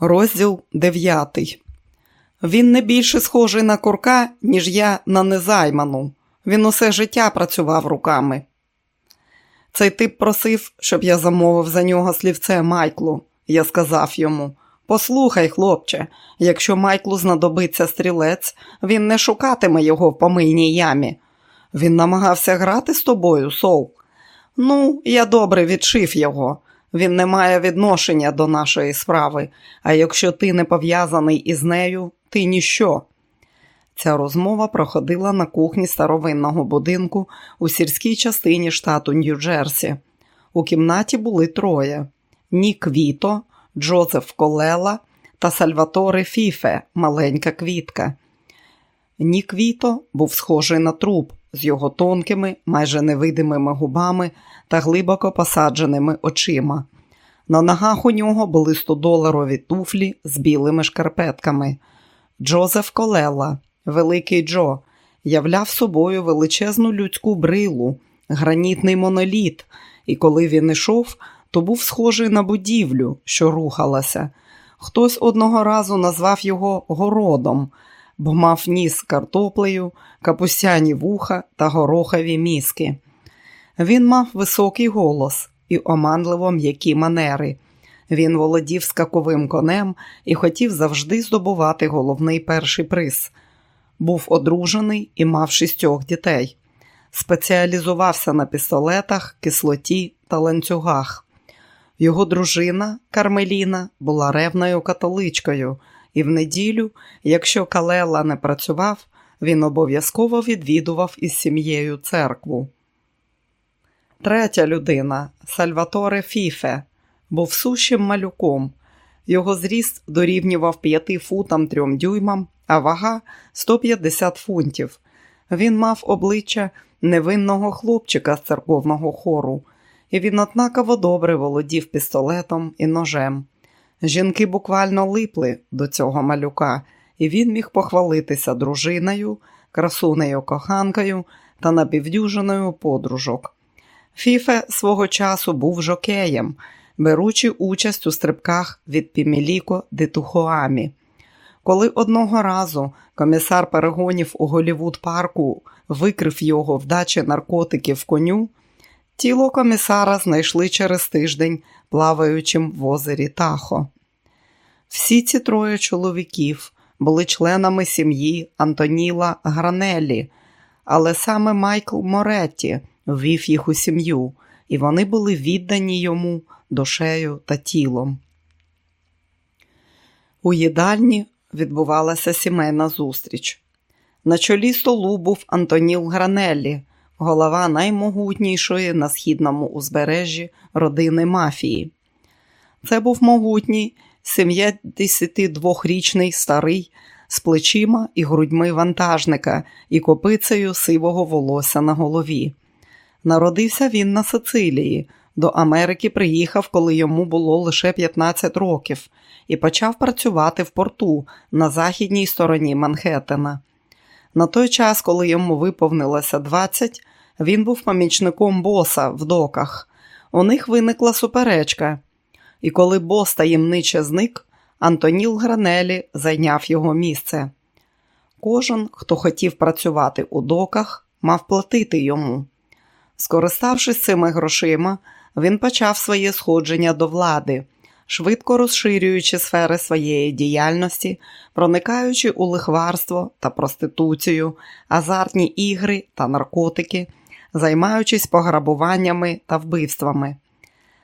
Розділ 9. Він не більше схожий на курка, ніж я на незайману. Він усе життя працював руками. Цей тип просив, щоб я замовив за нього слівце Майклу. Я сказав йому: Послухай, хлопче, якщо Майклу знадобиться стрілець, він не шукатиме його в помийній ямі. Він намагався грати з тобою, Соу. Ну, я добре відшив його. Він не має відношення до нашої справи, а якщо ти не пов'язаний із нею, ти ніщо. Ця розмова проходила на кухні старовинного будинку у сільській частині штату Нью-Джерсі. У кімнаті були троє: Нік Віто, Джозеф Колела та Сальваторе Фіфе, маленька квітка. Нік Віто був схожий на труп з його тонкими, майже невидимими губами та глибоко посадженими очима. На ногах у нього були 100-доларові туфлі з білими шкарпетками. Джозеф Колела, великий Джо, являв собою величезну людську брилу, гранітний моноліт, і коли він ішов, то був схожий на будівлю, що рухалася. Хтось одного разу назвав його городом, бо мав ніс з картоплею, капусяні вуха та горохові мізки. Він мав високий голос і оманливо м'які манери. Він володів скаковим конем і хотів завжди здобувати головний перший приз. Був одружений і мав шістьох дітей. Спеціалізувався на пістолетах, кислоті та ланцюгах. Його дружина Кармеліна була ревною католичкою, і в неділю, якщо Калела не працював, він обов'язково відвідував із сім'єю церкву. Третя людина Сальваторе Фіфе, був сущим малюком. Його зріст дорівнював 5 футам 3 дюймам, а вага 150 фунтів. Він мав обличчя невинного хлопчика з церковного хору, і він однаково добре володів пістолетом і ножем. Жінки буквально липли до цього малюка, і він міг похвалитися дружиною, красунею коханкою та напівдюжиною подружок. Фіфе свого часу був жокеєм, беручи участь у стрибках від Піміліко де Тухоамі. Коли одного разу комісар перегонів у Голівуд парку викрив його вдачі наркотиків коню, тіло комісара знайшли через тиждень, плаваючим в озері Тахо. Всі ці троє чоловіків були членами сім'ї Антоніла Гранелі, але саме Майкл Моретті ввів їх у сім'ю, і вони були віддані йому душею та тілом. У їдальні відбувалася сімейна зустріч. На чолі столу був Антоніл Гранеллі, голова наймогутнішої на східному узбережжі родини мафії. Це був могутній 72-річний старий з плечима і грудьми вантажника і копицею сивого волосся на голові. Народився він на Сицилії. До Америки приїхав, коли йому було лише 15 років, і почав працювати в порту на західній стороні Манхеттена. На той час, коли йому виповнилося 20, він був помічником боса в доках. У них виникла суперечка, і коли бос таємниче зник, Антоніл Гранелі зайняв його місце. Кожен, хто хотів працювати у доках, мав платити йому. Скориставшись цими грошима, він почав своє сходження до влади, швидко розширюючи сфери своєї діяльності, проникаючи у лихварство та проституцію, азартні ігри та наркотики, займаючись пограбуваннями та вбивствами.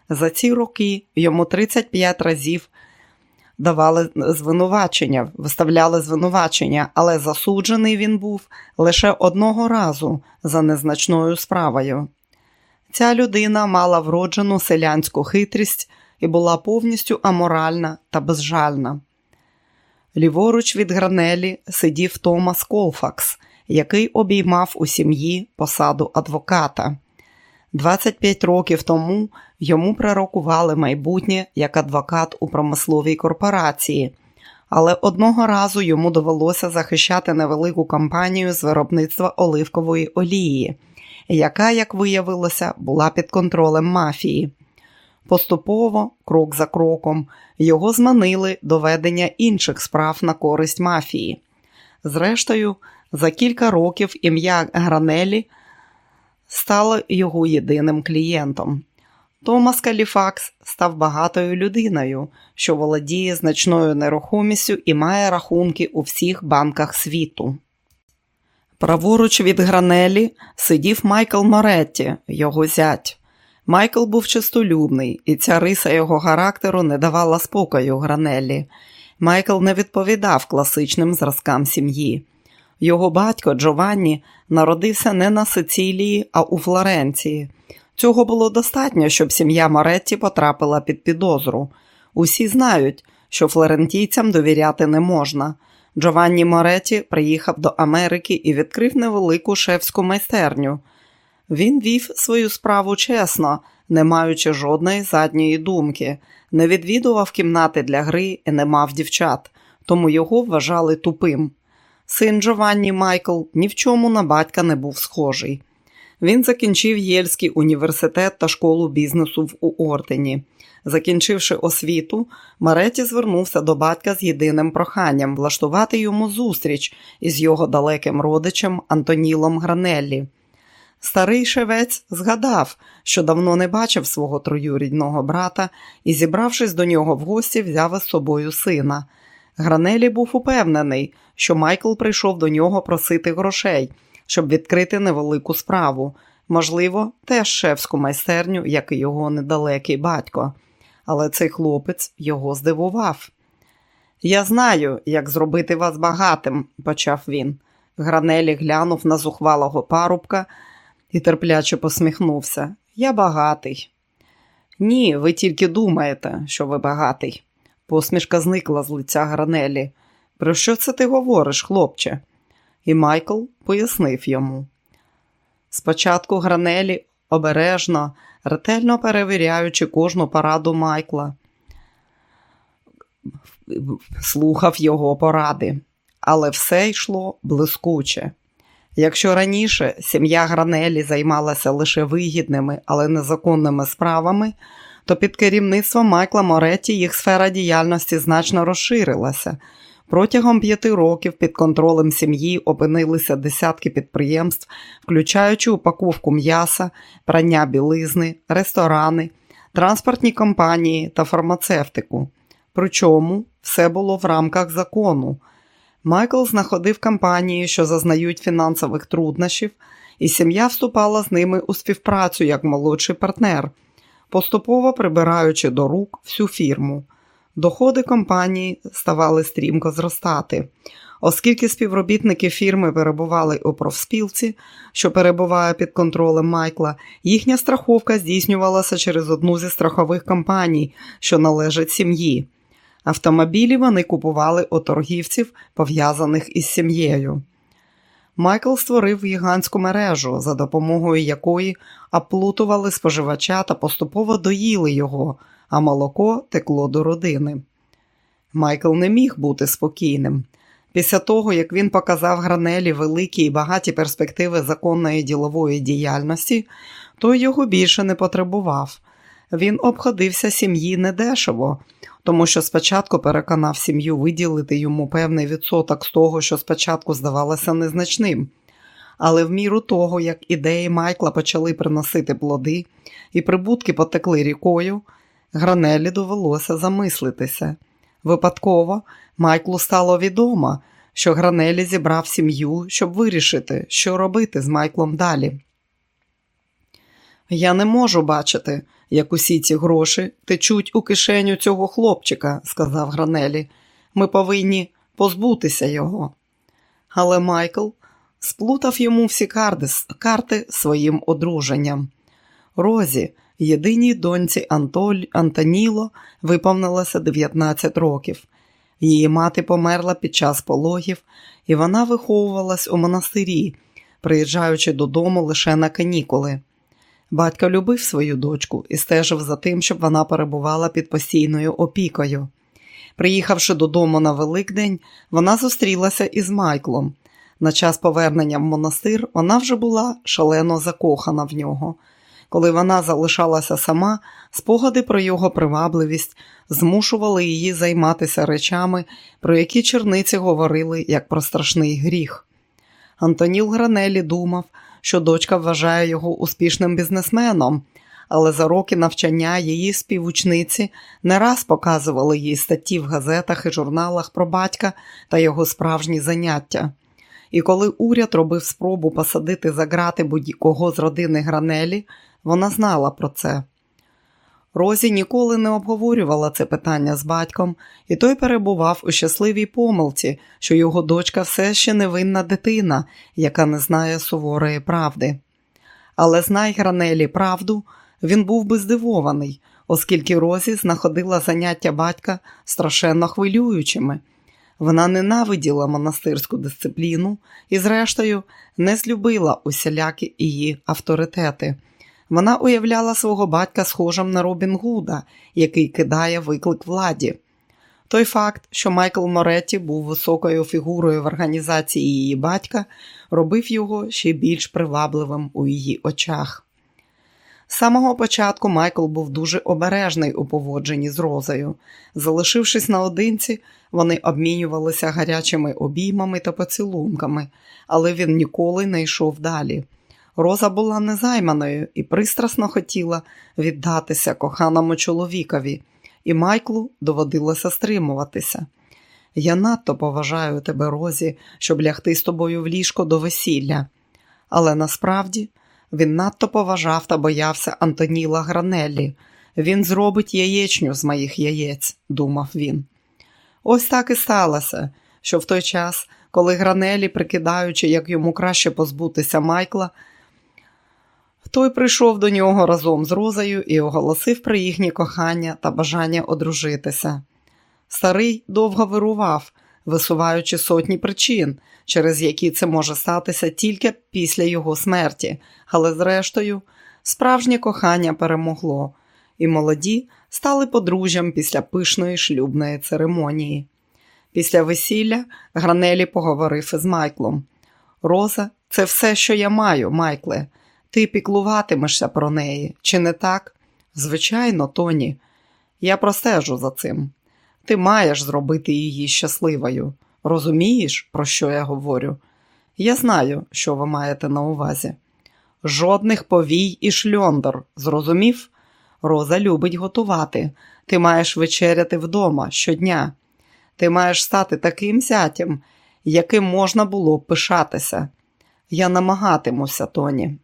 За ці роки йому 35 разів давали звинувачення, виставляли звинувачення, але засуджений він був лише одного разу за незначною справою. Ця людина мала вроджену селянську хитрість і була повністю аморальна та безжальна. Ліворуч від гранелі сидів Томас Колфакс, який обіймав у сім'ї посаду адвоката. 25 років тому йому пророкували майбутнє як адвокат у промисловій корпорації, але одного разу йому довелося захищати невелику компанію з виробництва оливкової олії, яка, як виявилося, була під контролем мафії. Поступово, крок за кроком, його зманили до ведення інших справ на користь мафії. Зрештою, за кілька років ім'я Гранелі стало його єдиним клієнтом. Томас Каліфакс став багатою людиною, що володіє значною нерухомістю і має рахунки у всіх банках світу. Праворуч від Гранелі сидів Майкл Моретті, його зять. Майкл був чистолюбний, і ця риса його характеру не давала спокою Гранелі. Майкл не відповідав класичним зразкам сім'ї. Його батько Джованні народився не на Сицилії, а у Флоренції. Цього було достатньо, щоб сім'я Моретті потрапила під підозру. Усі знають, що флорентійцям довіряти не можна. Джованні Моретті приїхав до Америки і відкрив невелику шефську майстерню. Він вів свою справу чесно, не маючи жодної задньої думки, не відвідував кімнати для гри і не мав дівчат, тому його вважали тупим. Син Джованні Майкл ні в чому на батька не був схожий. Він закінчив Єльський університет та школу бізнесу в Уортені. Закінчивши освіту, Мареті звернувся до батька з єдиним проханням влаштувати йому зустріч із його далеким родичем Антонілом Гранеллі. Старий шевець згадав, що давно не бачив свого троюрідного брата і, зібравшись до нього в гості, взяв із собою сина. Гранелі був упевнений, що Майкл прийшов до нього просити грошей, щоб відкрити невелику справу, можливо, теж шефську майстерню, як і його недалекий батько. Але цей хлопець його здивував. Я знаю, як зробити вас багатим, почав він. Гранелі глянув на зухвалого парубка і терпляче посміхнувся. Я багатий. Ні, ви тільки думаєте, що ви багатий. Посмішка зникла з лиця Гранелі. Про що це ти говориш, хлопче? І Майкл пояснив йому. Спочатку Гранелі обережно, ретельно перевіряючи кожну пораду Майкла, слухав його поради, але все йшло блискуче. Якщо раніше сім'я Гранелі займалася лише вигідними, але незаконними справами, то під керівництвом Майкла Моретті їх сфера діяльності значно розширилася. Протягом п'яти років під контролем сім'ї опинилися десятки підприємств, включаючи упаковку м'яса, прання білизни, ресторани, транспортні компанії та фармацевтику. Причому все було в рамках закону. Майкл знаходив компанії, що зазнають фінансових труднощів, і сім'я вступала з ними у співпрацю як молодший партнер, поступово прибираючи до рук всю фірму. Доходи компанії ставали стрімко зростати. Оскільки співробітники фірми перебували у профспілці, що перебуває під контролем Майкла, їхня страховка здійснювалася через одну зі страхових компаній, що належать сім'ї. Автомобілі вони купували у торгівців, пов'язаних із сім'єю. Майкл створив гігантську мережу, за допомогою якої оплутували споживача та поступово доїли його, а молоко текло до родини. Майкл не міг бути спокійним. Після того, як він показав Гранелі великі і багаті перспективи законної ділової діяльності, той його більше не потребував. Він обходився сім'ї недешево, тому що спочатку переконав сім'ю виділити йому певний відсоток з того, що спочатку здавалося незначним. Але в міру того, як ідеї Майкла почали приносити плоди і прибутки потекли рікою, Гранелі довелося замислитися. Випадково Майклу стало відомо, що Гранелі зібрав сім'ю, щоб вирішити, що робити з Майклом далі. Я не можу бачити, як усі ці гроші течуть у кишеню цього хлопчика, сказав Гранелі. Ми повинні позбутися його. Але Майкл сплутав йому всі карти, своїм одруженням. Розі, єдиній доньці Антоль, Антоніло, виповнилося 19 років. Її мати померла під час пологів, і вона виховувалась у монастирі, приїжджаючи додому лише на канікули. Батько любив свою дочку і стежив за тим, щоб вона перебувала під постійною опікою. Приїхавши додому на Великдень, вона зустрілася із Майклом. На час повернення в монастир вона вже була шалено закохана в нього. Коли вона залишалася сама, спогади про його привабливість змушували її займатися речами, про які черниці говорили як про страшний гріх. Антоніл Гранелі думав, що дочка вважає його успішним бізнесменом, але за роки навчання її співучниці не раз показували їй статті в газетах і журналах про батька та його справжні заняття. І коли уряд робив спробу посадити за грати будь-кого з родини Гранелі, вона знала про це. Розі ніколи не обговорювала це питання з батьком, і той перебував у щасливій помилці, що його дочка все ще невинна дитина, яка не знає суворої правди. Але знай Гранелі правду, він був би здивований, оскільки Розі знаходила заняття батька страшенно хвилюючими. Вона ненавиділа монастирську дисципліну і, зрештою, не злюбила усілякі її авторитети. Вона уявляла свого батька схожим на Робін Гуда, який кидає виклик владі. Той факт, що Майкл Моретті був високою фігурою в організації її батька, робив його ще більш привабливим у її очах. З самого початку Майкл був дуже обережний у поводженні з Розою. Залишившись наодинці, вони обмінювалися гарячими обіймами та поцілунками, але він ніколи не йшов далі. Роза була незайманою і пристрасно хотіла віддатися коханому чоловікові, і Майклу доводилося стримуватися. Я надто поважаю тебе, Розі, щоб лягти з тобою в ліжко до весілля. Але насправді він надто поважав та боявся Антоніла Гранеллі. Він зробить яєчню з моїх яєць, думав він. Ось так і сталося, що в той час, коли Гранелі, прикидаючи, як йому краще позбутися Майкла, той прийшов до нього разом з Розою і оголосив про їхнє кохання та бажання одружитися. Старий довго вирував, висуваючи сотні причин, через які це може статися тільки після його смерті, але, зрештою, справжнє кохання перемогло, і молоді стали подружжям після пишної шлюбної церемонії. Після весілля Гранелі поговорив із Майклом. Роза, це все, що я маю, Майкле. Ти піклуватимешся про неї, чи не так? Звичайно, Тоні. Я простежу за цим. Ти маєш зробити її щасливою. Розумієш, про що я говорю? Я знаю, що ви маєте на увазі. Жодних повій і шльондор, зрозумів? Роза любить готувати. Ти маєш вечеряти вдома щодня. Ти маєш стати таким зятям, яким можна було б пишатися. Я намагатимуся, Тоні.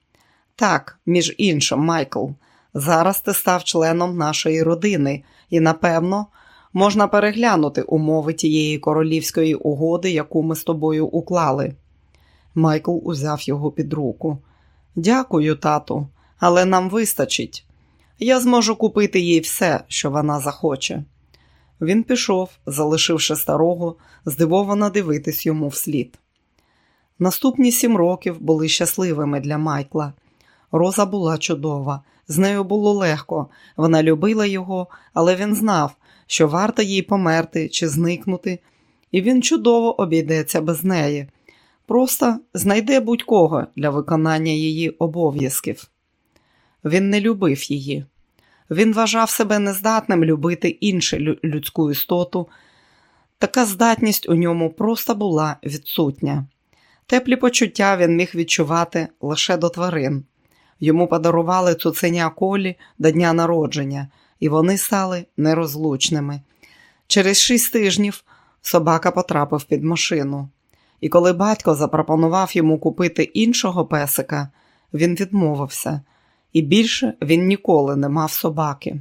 Так, між іншим, Майкл, зараз ти став членом нашої родини, і, напевно, можна переглянути умови тієї королівської угоди, яку ми з тобою уклали. Майкл узяв його під руку. Дякую, тату, але нам вистачить. Я зможу купити їй все, що вона захоче. Він пішов, залишивши старого, здивовано дивитись йому вслід. Наступні сім років були щасливими для Майкла. Роза була чудова, з нею було легко, вона любила його, але він знав, що варто їй померти чи зникнути, і він чудово обійдеться без неї. Просто знайде будь-кого для виконання її обов'язків. Він не любив її. Він вважав себе нездатним любити іншу людську істоту. Така здатність у ньому просто була відсутня. Теплі почуття він міг відчувати лише до тварин. Йому подарували цуценя колі до дня народження, і вони стали нерозлучними. Через шість тижнів собака потрапив під машину, і коли батько запропонував йому купити іншого песика, він відмовився, і більше він ніколи не мав собаки.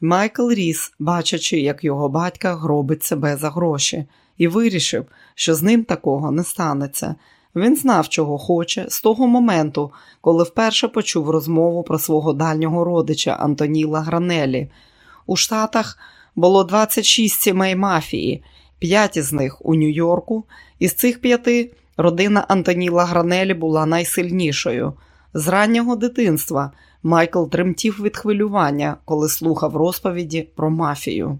Майкл ріс, бачачи, як його батька гробить себе за гроші, і вирішив, що з ним такого не станеться. Він знав, чого хоче, з того моменту, коли вперше почув розмову про свого дальнього родича Антоніла Гранелі. У Штатах було 26 сімей мафії, п'ять із них у Нью-Йорку. Із цих п'яти родина Антоніла Гранелі була найсильнішою. З раннього дитинства Майкл тремтів від хвилювання, коли слухав розповіді про мафію.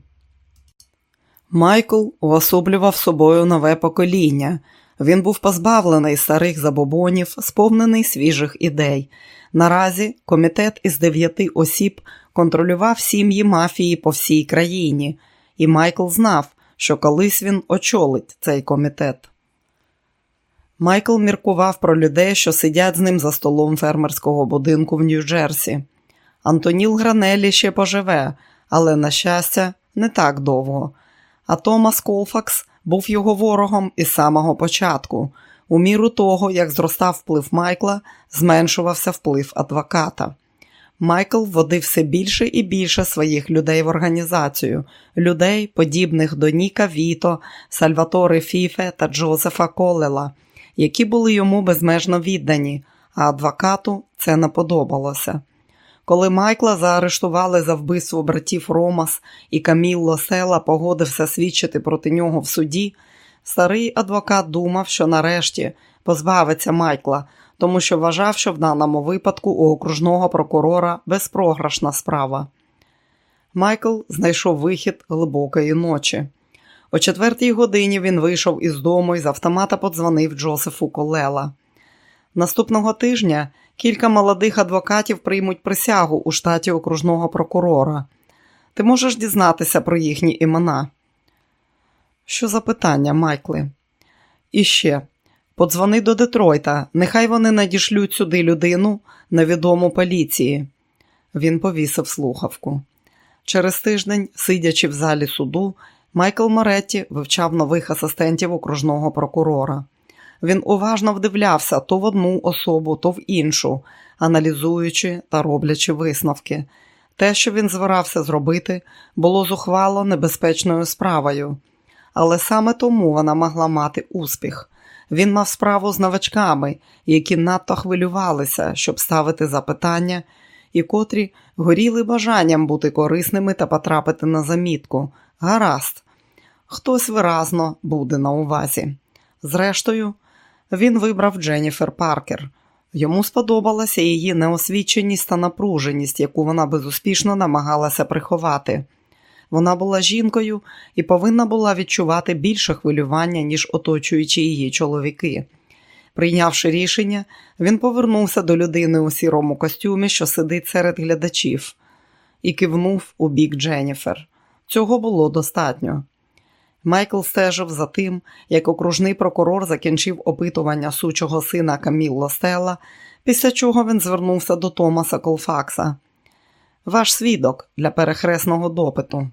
Майкл уособлював собою нове покоління. Він був позбавлений старих забобонів, сповнений свіжих ідей. Наразі комітет із дев'яти осіб контролював сім'ї мафії по всій країні, і Майкл знав, що колись він очолить цей комітет. Майкл міркував про людей, що сидять з ним за столом фермерського будинку в Нью-Джерсі. Антоніл Гранелі ще поживе, але, на щастя, не так довго. А Томас Колфакс був його ворогом із самого початку. У міру того, як зростав вплив Майкла, зменшувався вплив адвоката. Майкл вводив все більше і більше своїх людей в організацію, людей, подібних до Ніка Віто, Сальватори Фіфе та Джозефа Колела, які були йому безмежно віддані, а адвокату це не подобалося. Коли Майкла заарештували за вбивство братів Ромас і Камілло Села погодився свідчити проти нього в суді, старий адвокат думав, що нарешті позбавиться Майкла, тому що вважав, що в даному випадку у окружного прокурора безпрограшна справа. Майкл знайшов вихід глибокої ночі. О четвертій годині він вийшов із дому і з автомата подзвонив Джозефу Колела. Наступного тижня кілька молодих адвокатів приймуть присягу у штаті окружного прокурора. Ти можеш дізнатися про їхні імена. Що за питання, Майкли? І ще подзвони до Детройта, нехай вони надішлють сюди людину невідому поліції. Він повісив слухавку. Через тиждень, сидячи в залі суду, Майкл Моретті вивчав нових асистентів окружного прокурора. Він уважно вдивлявся то в одну особу, то в іншу, аналізуючи та роблячи висновки. Те, що він збирався зробити, було зухвало небезпечною справою, але саме тому вона могла мати успіх. Він мав справу з новачками, які надто хвилювалися, щоб ставити запитання, і котрі горіли бажанням бути корисними та потрапити на замітку. Гаразд, хтось виразно буде на увазі. Зрештою, він вибрав Дженніфер Паркер. Йому сподобалася її неосвіченість та напруженість, яку вона безуспішно намагалася приховати. Вона була жінкою і повинна була відчувати більше хвилювання, ніж оточуючи її чоловіки. Прийнявши рішення, він повернувся до людини у сірому костюмі, що сидить серед глядачів, і кивнув у бік Дженніфер. Цього було достатньо. Майкл стежив за тим, як окружний прокурор закінчив опитування сучого сина Камілло Стелла, після чого він звернувся до Томаса Колфакса. Ваш свідок для перехресного допиту.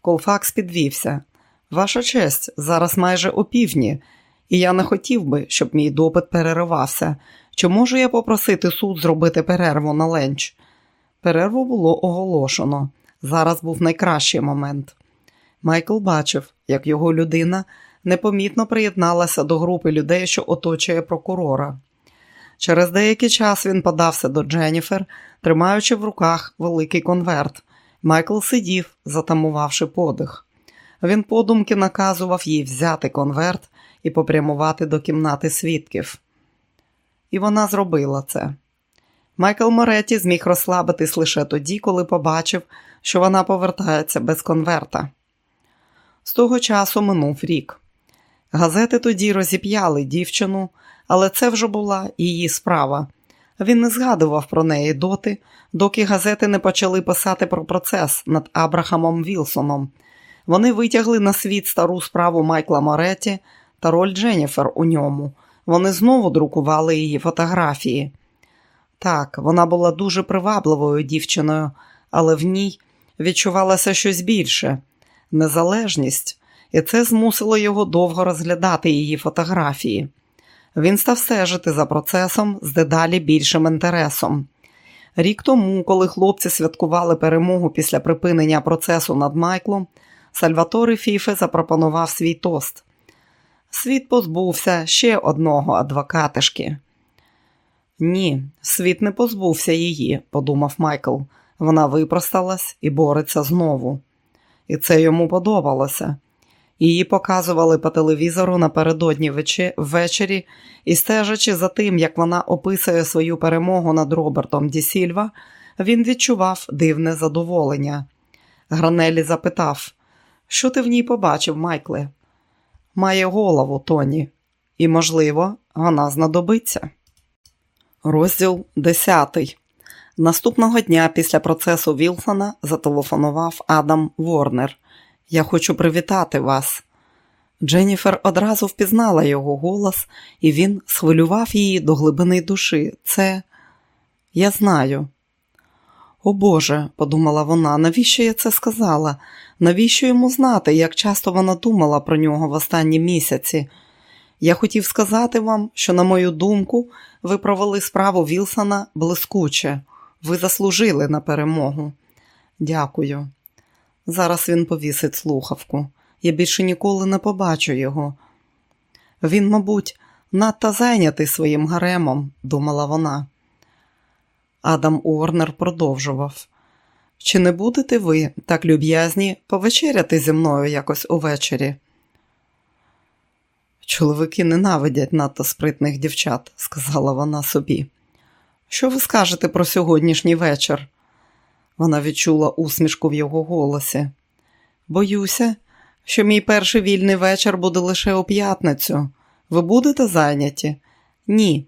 Колфакс підвівся. Ваша честь, зараз майже опівдні, і я не хотів би, щоб мій допит переривався. Чи можу я попросити суд зробити перерву на ленч? Перерву було оголошено. Зараз був найкращий момент. Майкл бачив, як його людина непомітно приєдналася до групи людей, що оточує прокурора. Через деякий час він подався до Дженніфер, тримаючи в руках великий конверт. Майкл сидів, затамувавши подих. Він подумки наказував їй взяти конверт і попрямувати до кімнати свідків. І вона зробила це. Майкл Моретті зміг розслабитись лише тоді, коли побачив, що вона повертається без конверта. З того часу минув рік. Газети тоді розіп'яли дівчину, але це вже була її справа. Він не згадував про неї доти, доки газети не почали писати про процес над Абрахамом Вілсоном. Вони витягли на світ стару справу Майкла Моретті та роль Дженніфер у ньому. Вони знову друкували її фотографії. Так, вона була дуже привабливою дівчиною, але в ній відчувалося щось більше незалежність, і це змусило його довго розглядати її фотографії. Він став стежити за процесом з дедалі більшим інтересом. Рік тому, коли хлопці святкували перемогу після припинення процесу над Майклом, Сальватори Фіфе запропонував свій тост. Світ позбувся ще одного адвокатишки. Ні, світ не позбувся її, подумав Майкл. Вона випросталась і бореться знову і це йому подобалося. Її показували по телевізору напередодні ввечері і, стежачи за тим, як вона описує свою перемогу над Робертом Ді Сільва, він відчував дивне задоволення. Гранелі запитав, що ти в ній побачив, Майкле? Має голову, Тоні. і, можливо, вона знадобиться. Розділ 10. Наступного дня після процесу Вілсона зателефонував Адам Ворнер. Я хочу привітати вас. Дженніфер одразу впізнала його голос, і він схвилював її до глибини душі. Це я знаю. О Боже, подумала вона, навіщо я це сказала? Навіщо йому знати, як часто вона думала про нього в останні місяці? Я хотів сказати вам, що, на мою думку, ви провели справу Вілсона блискуче. Ви заслужили на перемогу. Дякую. Зараз він повісить слухавку. Я більше ніколи не побачу його. Він, мабуть, надто зайнятий своїм гаремом, думала вона. Адам Уорнер продовжував. Чи не будете ви так люб'язні повечеряти зі мною якось увечері? Чоловіки ненавидять надто спритних дівчат, сказала вона собі. Що ви скажете про сьогоднішній вечір? Вона відчула усмішку в його голосі. Боюся, що мій перший вільний вечір буде лише у п'ятницю. Ви будете зайняті? Ні.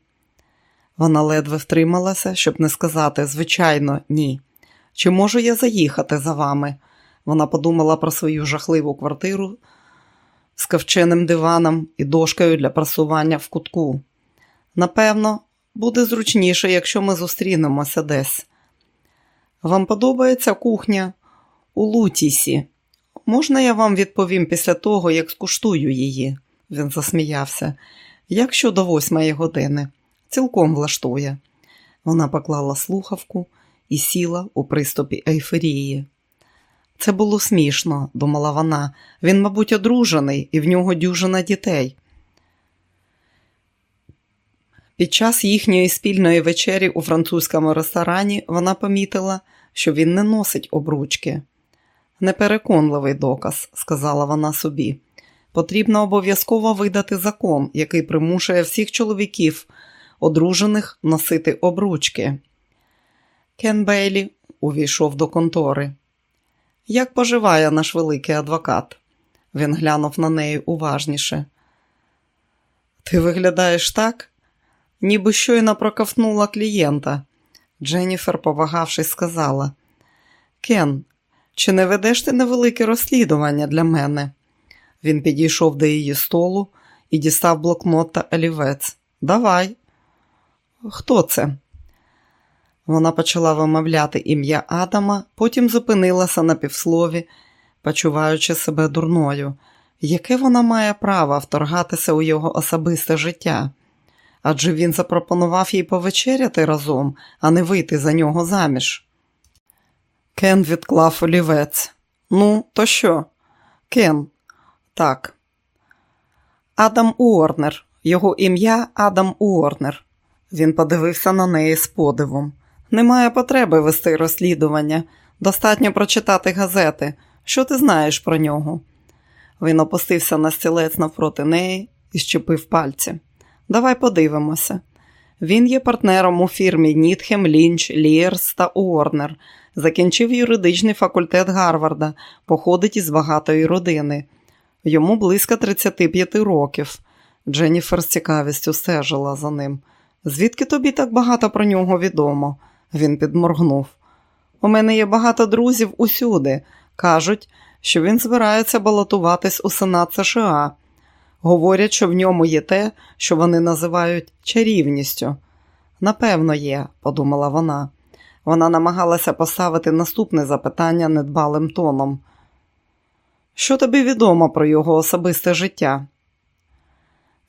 Вона ледве втрималася, щоб не сказати, звичайно, ні. Чи можу я заїхати за вами? Вона подумала про свою жахливу квартиру з ковченим диваном і дошкою для прасування в кутку. Напевно, буде зручніше, якщо ми зустрінемося десь. Вам подобається кухня у Лутісі? Можна я вам відповім після того, як скуштую її? Він засміявся. Як щодо восьмої години, цілком влаштує. Вона поклала слухавку і сіла у приступі ейфорії. Це було смішно, думала вона. Він, мабуть, одружений, і в нього дюжина дітей. Під час їхньої спільної вечері у французькому ресторані вона помітила, що він не носить обручки. Непереконливий доказ, сказала вона собі. Потрібно обов'язково видати закон, який примушує всіх чоловіків, одружених, носити обручки. Кен Бейлі увійшов до контори. Як поживає наш великий адвокат? Він глянув на неї уважніше. Ти виглядаєш так, ніби щойно проковтнула клієнта. Дженніфер, повагавшись, сказала: Кен, чи не ведеш ти невелике розслідування для мене? Він підійшов до її столу і дістав блокнот та олівець. Давай. Хто це? Вона почала вимовляти ім'я Адама, потім зупинилася на півслові, почуваючи себе дурною. Яке вона має право вторгатися у його особисте життя? Адже він запропонував їй повечеряти разом, а не вийти за нього заміж. Кен відклав олівець. Ну, то що? Кен, так. Адам Уорнер. Його ім'я Адам Уорнер. Він подивився на неї з подивом. Немає потреби вести розслідування. Достатньо прочитати газети. Що ти знаєш про нього? Він опустився на стілець навпроти неї і щепив пальці. Давай подивимося. Він є партнером у фірмі Нітхем, Лінч, Лієрс та Уорнер. Закінчив юридичний факультет Гарварда, походить із багатої родини. Йому близько 35 років. Дженніфер з цікавістю стежила за ним. Звідки тобі так багато про нього відомо? Він підморгнув. У мене є багато друзів усюди. Кажуть, що він збирається балотуватись у Сенат США. Говорять, що в ньому є те, що вони називають чарівністю. Напевно, є, подумала вона. Вона намагалася поставити наступне запитання недбалим тоном. Що тобі відомо про його особисте життя?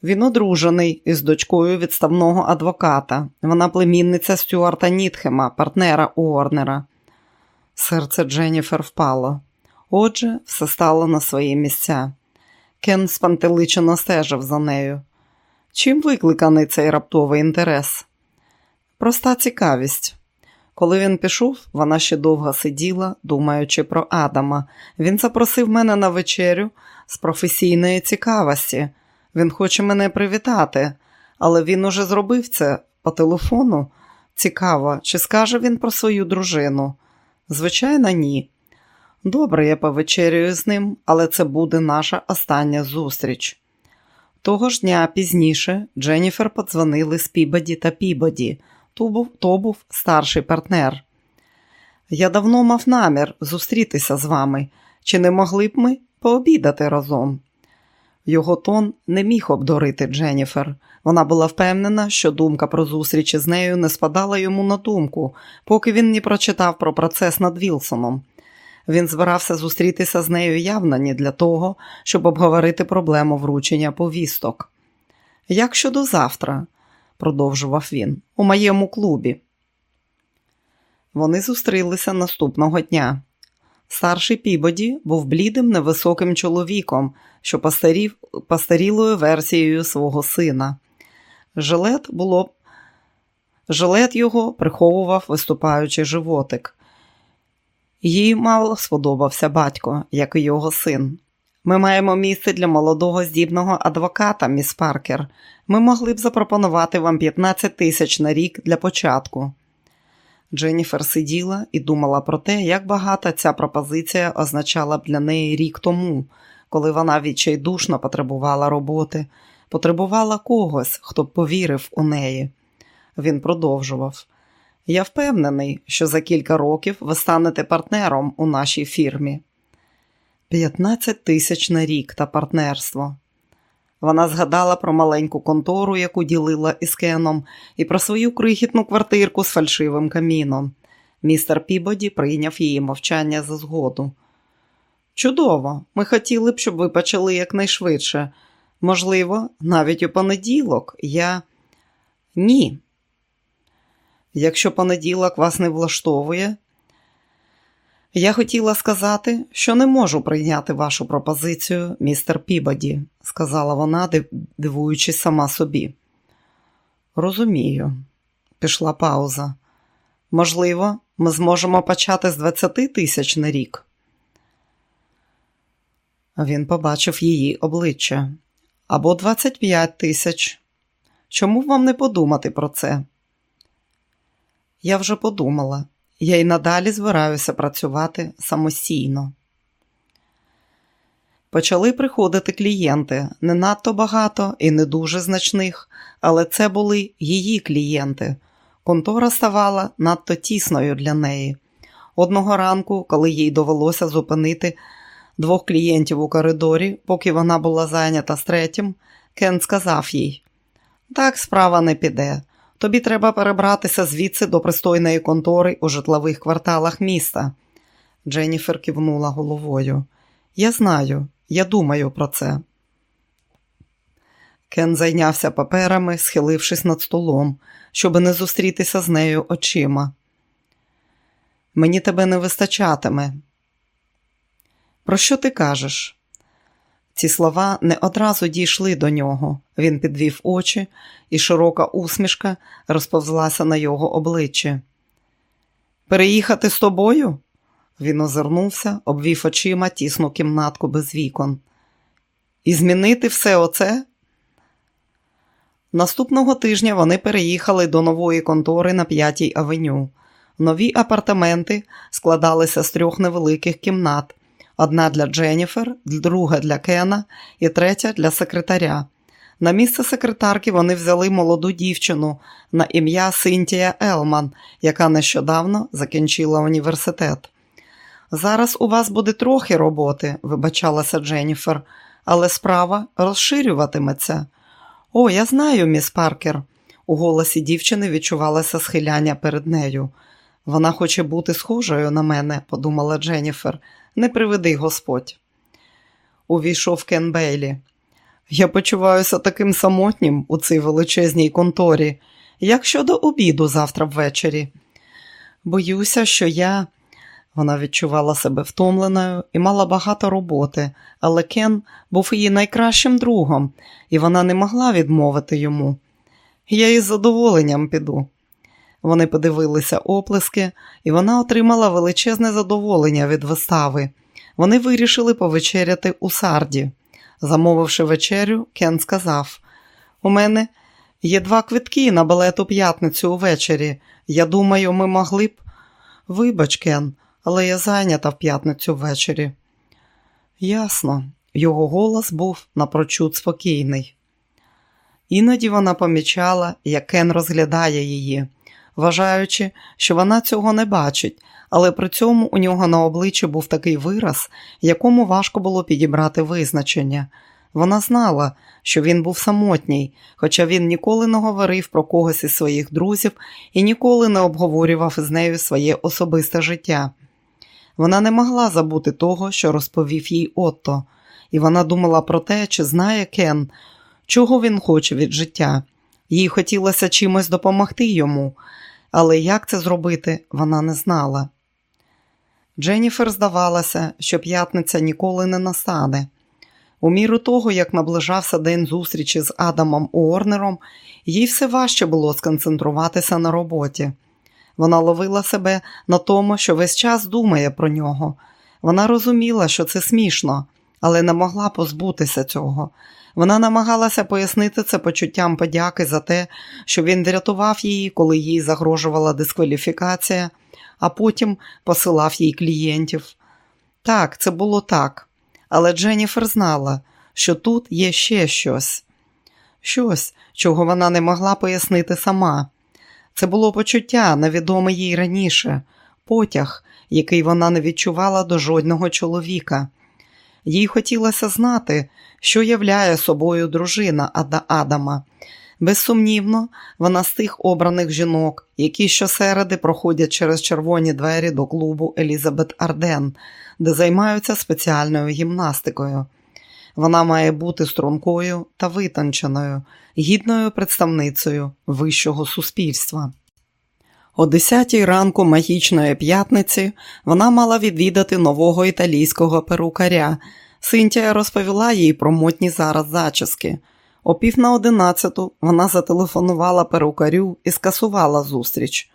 Він одружений із дочкою відставного адвоката. Вона племінниця Стюарта Нітхема, партнера Уорнера. Серце Дженніфер впало. Отже, все стало на свої місця. Кен спантеличено стежив за нею. Чим викликаний цей раптовий інтерес? Проста цікавість. Коли він пішов, вона ще довго сиділа, думаючи про Адама. Він запросив мене на вечерю з професійної цікавості. Він хоче мене привітати, але він уже зробив це по телефону. Цікаво, чи скаже він про свою дружину? Звичайно, ні. Добре, я повечерюю з ним, але це буде наша остання зустріч. Того ж дня пізніше Дженніфер подзвонили з Пібоді та Пібоді. То був, то був старший партнер. Я давно мав намір зустрітися з вами. Чи не могли б ми пообідати разом? Його тон не міг обдурити Дженніфер. Вона була впевнена, що думка про зустрічі з нею не спадала йому на думку, поки він не прочитав про процес над Вілсоном. Він збирався зустрітися з нею явно не для того, щоб обговорити проблему вручення повісток. Як щодо завтра, продовжував він, у моєму клубі. Вони зустрілися наступного дня. Старший Пібоді був блідим невисоким чоловіком, що постарів постарілою версією свого сина. Жилет було Жилет його приховував виступаючий животик. Їй мало сподобався батько, як і його син. Ми маємо місце для молодого здібного адвоката, міс Паркер. Ми могли б запропонувати вам 15 тисяч на рік для початку. Дженніфер сиділа і думала про те, як багато ця пропозиція означала б для неї рік тому, коли вона відчайдушно потребувала роботи, потребувала когось, хто б повірив у неї. Він продовжував. Я впевнений, що за кілька років ви станете партнером у нашій фірмі. 15 тисяч на рік та партнерство. Вона згадала про маленьку контору, яку ділила із Кеном, і про свою крихітну квартирку з фальшивим каміном. Містер Пібоді прийняв її мовчання за згоду. Чудово, ми хотіли б, щоб ви почали якнайшвидше. Можливо, навіть у понеділок я. Ні. Якщо понеділок вас не влаштовує, я хотіла сказати, що не можу прийняти вашу пропозицію, містер Пібоді, сказала вона, дивуючись сама собі. Розумію, пішла пауза. Можливо, ми зможемо почати з 20 тисяч на рік. Він побачив її обличчя або 25 тисяч. Чому вам не подумати про це? Я вже подумала, я й надалі збираюся працювати самостійно. Почали приходити клієнти не надто багато і не дуже значних, але це були її клієнти. Контора ставала надто тісною для неї. Одного ранку, коли їй довелося зупинити двох клієнтів у коридорі, поки вона була зайнята з третім, Кен сказав їй: Так, справа не піде. Тобі треба перебратися звідси до пристойної контори у житлових кварталах міста. Дженніфер кивнула головою. Я знаю, я думаю про це. Кен зайнявся паперами, схилившись над столом, щоб не зустрітися з нею очима. Мені тебе не вистачатиме. Про що ти кажеш? Ці слова не одразу дійшли до нього. Він підвів очі, і широка усмішка розповзлася на його обличчі. Переїхати з тобою? Він озирнувся, обвів очима тісну кімнатку без вікон. І змінити все оце? Наступного тижня вони переїхали до нової контори на п'ятій авеню. Нові апартаменти складалися з трьох невеликих кімнат, одна для Дженніфер, друга для Кена і третя для секретаря. На місце секретарки вони взяли молоду дівчину на ім'я Синтія Елман, яка нещодавно закінчила університет. Зараз у вас буде трохи роботи, вибачалася Дженніфер, але справа розширюватиметься. О, я знаю, міс Паркер. У голосі дівчини відчувалося схиляння перед нею. Вона хоче бути схожою на мене, подумала Дженніфер. Не приведи Господь. Увійшов Кен Бейлі. Я почуваюся таким самотнім у цій величезній конторі, як щодо обіду завтра ввечері. Боюся, що я. Вона відчувала себе втомленою і мала багато роботи, але Кен був її найкращим другом, і вона не могла відмовити йому. Я із задоволенням піду. Вони подивилися оплески, і вона отримала величезне задоволення від вистави. Вони вирішили повечеряти у сарді. Замовивши вечерю, Кен сказав: У мене є два квитки на балет у п'ятницю увечері. Я думаю, ми могли б. Вибач, Кен, але я зайнята в п'ятницю ввечері. Ясно, його голос був напрочуд спокійний. Іноді вона помічала, як Кен розглядає її, вважаючи, що вона цього не бачить, але при цьому у нього на обличчі був такий вираз, якому важко було підібрати визначення. Вона знала, що він був самотній, хоча він ніколи не говорив про когось із своїх друзів і ніколи не обговорював із нею своє особисте життя. Вона не могла забути того, що розповів їй Отто, і вона думала про те, чи знає Кен, чого він хоче від життя. Їй хотілося чимось допомогти йому, але як це зробити, вона не знала. Дженніфер здавалося, що п'ятниця ніколи не настане. У міру того, як наближався день зустрічі з Адамом Уорнером, їй все важче було сконцентруватися на роботі. Вона ловила себе на тому, що весь час думає про нього. Вона розуміла, що це смішно, але не могла позбутися цього. Вона намагалася пояснити це почуттям подяки за те, що він врятував її, коли їй загрожувала дискваліфікація, а потім посилав їй клієнтів. Так, це було так. Але Дженніфер знала, що тут є ще щось, щось, чого вона не могла пояснити сама. Це було почуття, невідоме їй раніше, потяг, який вона не відчувала до жодного чоловіка. Їй хотілося знати, що являє собою дружина Ада Адама. Безсумнівно, вона з тих обраних жінок, які щосереди проходять через червоні двері до клубу Елізабет Арден, де займаються спеціальною гімнастикою. Вона має бути стрункою та витонченою, гідною представницею вищого суспільства. О 10 ранку магічної п'ятниці вона мала відвідати нового італійського перукаря. Синтія розповіла їй про мотні зараз зачіски. О пів на одинадцяту вона зателефонувала перукарю і скасувала зустріч.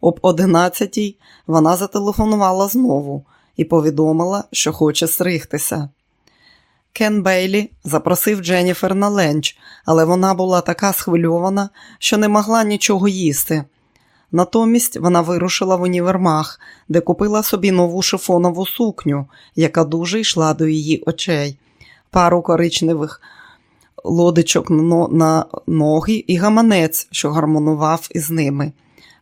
Об одинадцятій вона зателефонувала знову і повідомила, що хоче стригтися. Кен Бейлі запросив Дженніфер на ленч, але вона була така схвильована, що не могла нічого їсти. Натомість вона вирушила в універмаг, де купила собі нову шифонову сукню, яка дуже йшла до її очей, пару коричневих лодичок на ноги і гаманець, що гармонував із ними.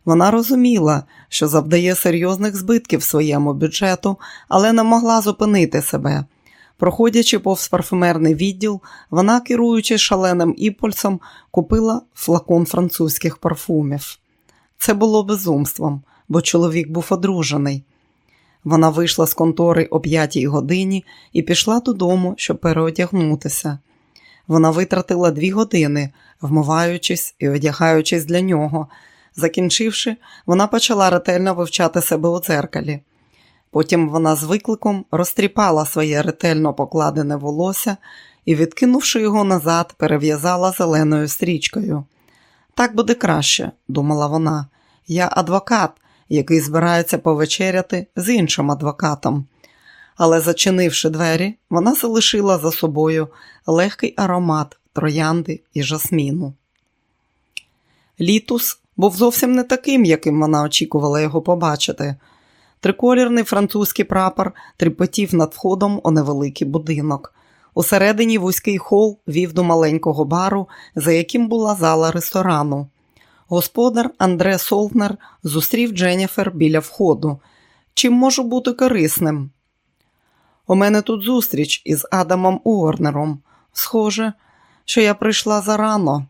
Вона розуміла, що завдає серйозних збитків своєму бюджету, але не могла зупинити себе. Проходячи повз парфумерний відділ, вона, керуючи шаленим імпульсом, купила флакон французьких парфумів. Це було безумством, бо чоловік був одружений. Вона вийшла з контори о п'ятій годині і пішла додому, щоб переодягнутися. Вона витратила дві години, вмиваючись і одягаючись для нього. Закінчивши, вона почала ретельно вивчати себе у дзеркалі. Потім вона з викликом розтріпала своє ретельно покладене волосся і, відкинувши його назад, перев'язала зеленою стрічкою. Так буде краще, думала вона. Я адвокат, який збирається повечеряти з іншим адвокатом. Але, зачинивши двері, вона залишила за собою легкий аромат троянди і жасміну. Літус був зовсім не таким, яким вона очікувала його побачити. Триколірний французький прапор тріпотів над входом у невеликий будинок. Усередині вузький хол вів до маленького бару, за яким була зала ресторану. Господар Андре Солтнер зустрів Дженніфер біля входу. Чим можу бути корисним? У мене тут зустріч із Адамом Уорнером. Схоже, що я прийшла зарано.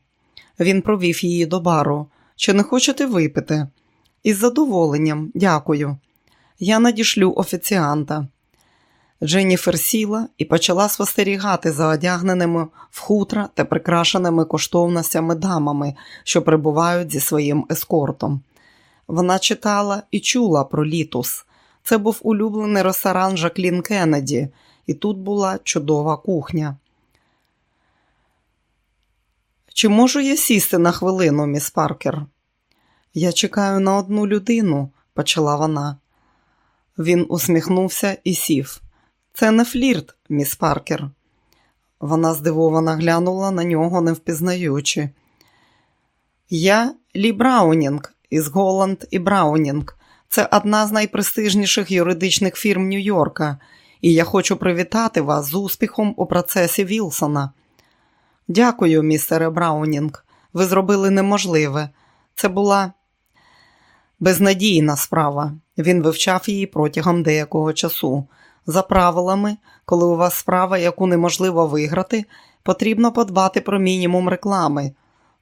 Він провів її до бару. Чи не хочете випити? Із задоволенням, дякую. Я надішлю офіціанта. Дженніфер сіла і почала спостерігати за одягненими в хутра та прикрашеними коштовностями дамами, що прибувають зі своїм ескортом. Вона читала і чула про літус. Це був улюблений ресторан Жаклін Кеннеді, і тут була чудова кухня. Чи можу я сісти на хвилину, міс Паркер? Я чекаю на одну людину, почала вона. Він усміхнувся і сів. Це не флірт, міс Паркер. Вона здивовано глянула на нього, не впізнаючи. Я Лі Браунінг із Голланд і Браунінг. Це одна з найпрестижніших юридичних фірм Нью-Йорка, і я хочу привітати вас з успіхом у процесі Вілсона. Дякую, містере Браунінг. Ви зробили неможливе. Це була безнадійна справа. Він вивчав її протягом деякого часу. За правилами, коли у вас справа, яку неможливо виграти, потрібно подбати про мінімум реклами.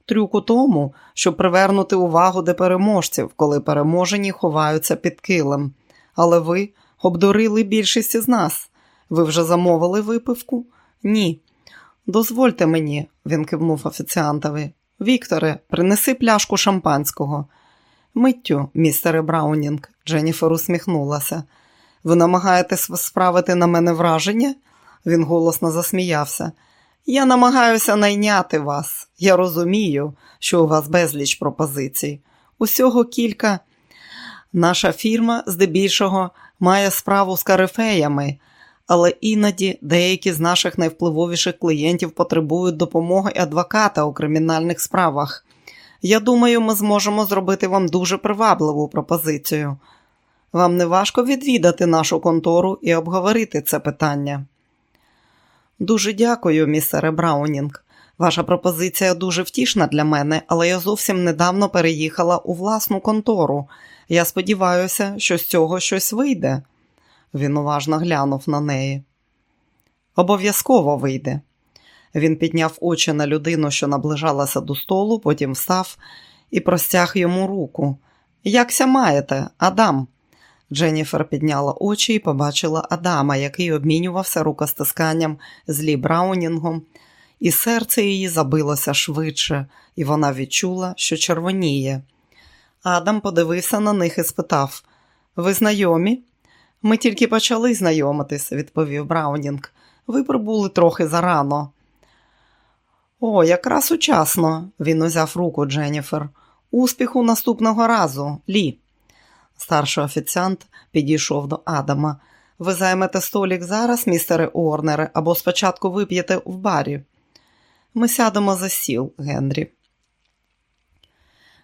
Трюк у тому, щоб привернути увагу до переможців, коли переможені ховаються під килем. Але ви обдурили більшість із нас. Ви вже замовили випивку? Ні. Дозвольте мені, він кивнув офіціантові. Вікторе, принеси пляшку шампанського. Миттю, містере Браунінг, Дженніфер усміхнулася. Ви намагаєтесь справити на мене враження? Він голосно засміявся. Я намагаюся найняти вас. Я розумію, що у вас безліч пропозицій. Усього кілька. Наша фірма здебільшого має справу з карифеями, але іноді деякі з наших найвпливовіших клієнтів потребують допомоги адвоката у кримінальних справах. Я думаю, ми зможемо зробити вам дуже привабливу пропозицію. Вам не важко відвідати нашу контору і обговорити це питання. Дуже дякую, містере Браунінг. Ваша пропозиція дуже втішна для мене, але я зовсім недавно переїхала у власну контору. Я сподіваюся, що з цього щось вийде. Він уважно глянув на неї. Обов'язково вийде. Він підняв очі на людину, що наближалася до столу, потім встав і простяг йому руку. Якся маєте, Адам? Дженніфер підняла очі і побачила Адама, який обмінювався рукостисканням з Лі Браунінгом, і серце її забилося швидше, і вона відчула, що червоніє. Адам подивився на них і спитав: Ви знайомі? Ми тільки почали знайомитись, відповів Браунінг. Ви прибули трохи зарано. О, якраз учасно, він узяв руку Дженніфер. Успіху наступного разу, Лі. Старший офіціант підійшов до Адама. Ви займете столік зараз, містере Орнере, або спочатку вип'єте в барі. Ми сядемо за стіл, Генрі.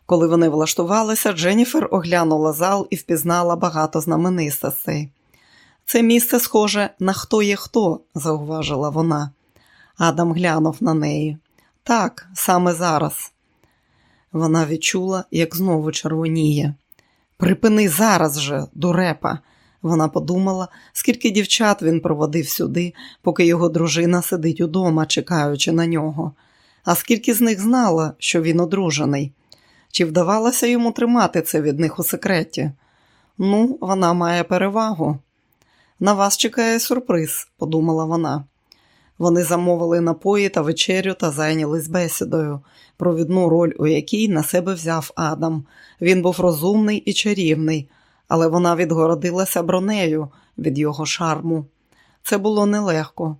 Коли вони влаштувалися, Дженніфер оглянула зал і впізнала багато знаменитостей. Це місце схоже на хто є хто, зауважила вона. Адам глянув на неї. Так, саме зараз. Вона відчула, як знову червоніє. Припини зараз же, дурепа. Вона подумала, скільки дівчат він проводив сюди, поки його дружина сидить удома, чекаючи на нього. А скільки з них знала, що він одружений? Чи вдавалося йому тримати це від них у секреті? Ну, вона має перевагу. На вас чекає сюрприз, подумала вона. Вони замовили напої та вечерю та зайнялись бесідою, провідну роль у якій на себе взяв Адам. Він був розумний і чарівний, але вона відгородилася бронею від його шарму. Це було нелегко.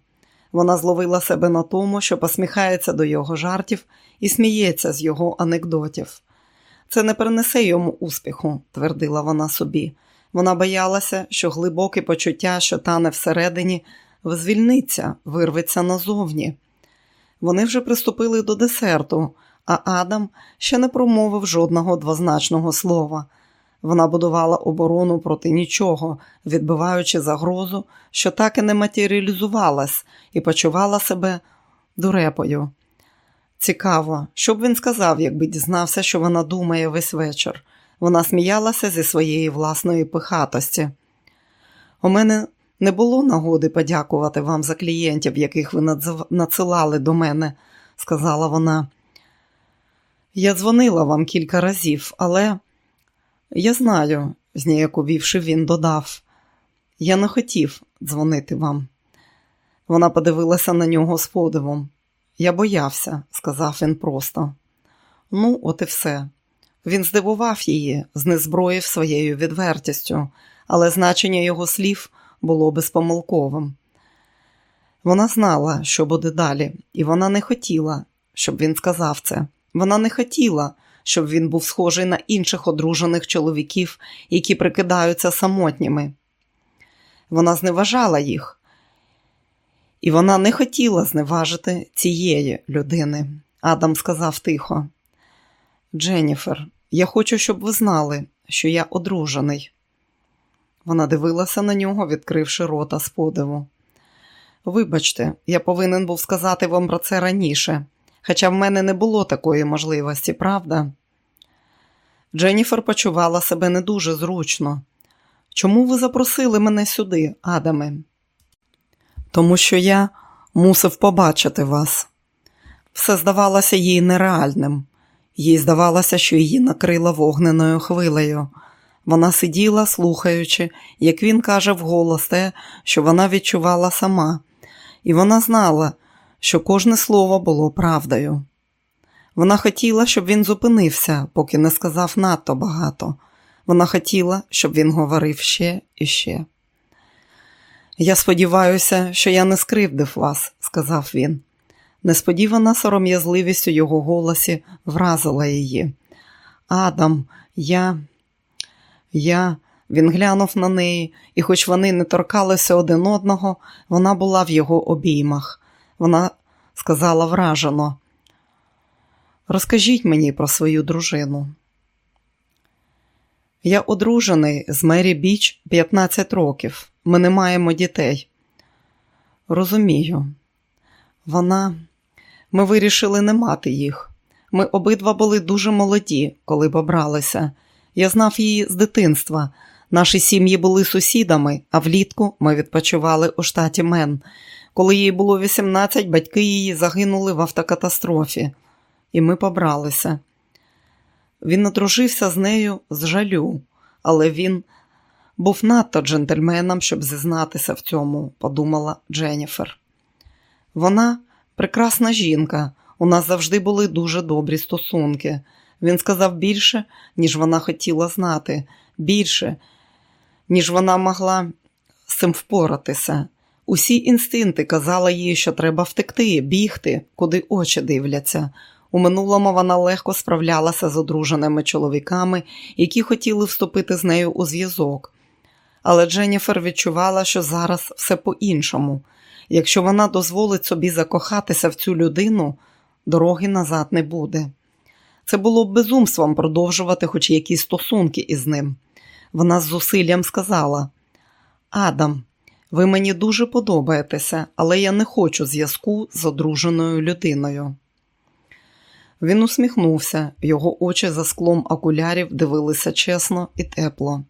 Вона зловила себе на тому, що посміхається до його жартів і сміється з його анекдотів. Це не принесе йому успіху, твердила вона собі. Вона боялася, що глибоке почуття, що тане всередині, звільниться, вирветься назовні. Вони вже приступили до десерту, а Адам ще не промовив жодного двозначного слова. Вона будувала оборону проти нічого, відбиваючи загрозу, що так і не матеріалізувалась, і почувала себе дурепою. Цікаво, що б він сказав, якби дізнався, що вона думає весь вечір. Вона сміялася зі своєї власної пихатості. У мене не було нагоди подякувати вам за клієнтів, яких ви надсилали до мене, сказала вона. Я дзвонила вам кілька разів, але я знаю, зніяковівши, він додав. Я не хотів дзвонити вам. Вона подивилася на нього з подивом. Я боявся, сказав він просто. Ну, от і все. Він здивував її, знезброїв своєю відвертістю, але значення його слів було безпомилковим. Вона знала, що буде далі, і вона не хотіла, щоб він сказав це. Вона не хотіла, щоб він був схожий на інших одружених чоловіків, які прикидаються самотніми. Вона зневажала їх, і вона не хотіла зневажити цієї людини. Адам сказав тихо: Дженніфер, я хочу, щоб ви знали, що я одружений. Вона дивилася на нього, відкривши рота з подиву. Вибачте, я повинен був сказати вам про це раніше. хоча в мене не було такої можливості, правда? Дженніфер почувала себе не дуже зручно. Чому ви запросили мене сюди, Адаме? Тому що я мусив побачити вас. Все здавалося їй нереальним. Їй здавалося, що її накрила вогненою хвилею. Вона сиділа, слухаючи, як він каже вголос те, що вона відчувала сама, і вона знала, що кожне слово було правдою. Вона хотіла, щоб він зупинився, поки не сказав надто багато. Вона хотіла, щоб він говорив ще і ще. Я сподіваюся, що я не скривдив вас, сказав він. Несподівана сором'язливість у його голосі вразила її. Адам, я, я, він глянув на неї, і, хоч вони не торкалися один одного, вона була в його обіймах. Вона сказала вражено: Розкажіть мені про свою дружину. Я одружений з Мері Біч 15 років. Ми не маємо дітей. Розумію, вона. Ми вирішили не мати їх. Ми обидва були дуже молоді, коли побралися. Я знав її з дитинства. Наші сім'ї були сусідами, а влітку ми відпочивали у штаті Мен. Коли їй було 18, батьки її загинули в автокатастрофі, і ми побралися. Він одружився з нею з жалю, але він був надто джентльменом, щоб зізнатися в цьому, подумала Дженніфер. Вона прекрасна жінка, у нас завжди були дуже добрі стосунки. Він сказав більше, ніж вона хотіла знати, більше, ніж вона могла з цим впоратися. Усі інстинкти казали їй, що треба втекти, бігти, куди очі дивляться. У минулому вона легко справлялася з одруженими чоловіками, які хотіли вступити з нею у зв'язок. Але Дженніфер відчувала, що зараз все по-іншому. Якщо вона дозволить собі закохатися в цю людину, дороги назад не буде. Це було б безумством продовжувати хоч якісь стосунки із ним. Вона з зусиллям сказала: Адам, ви мені дуже подобаєтеся, але я не хочу зв'язку з одруженою людиною. Він усміхнувся, його очі за склом окулярів дивилися чесно і тепло.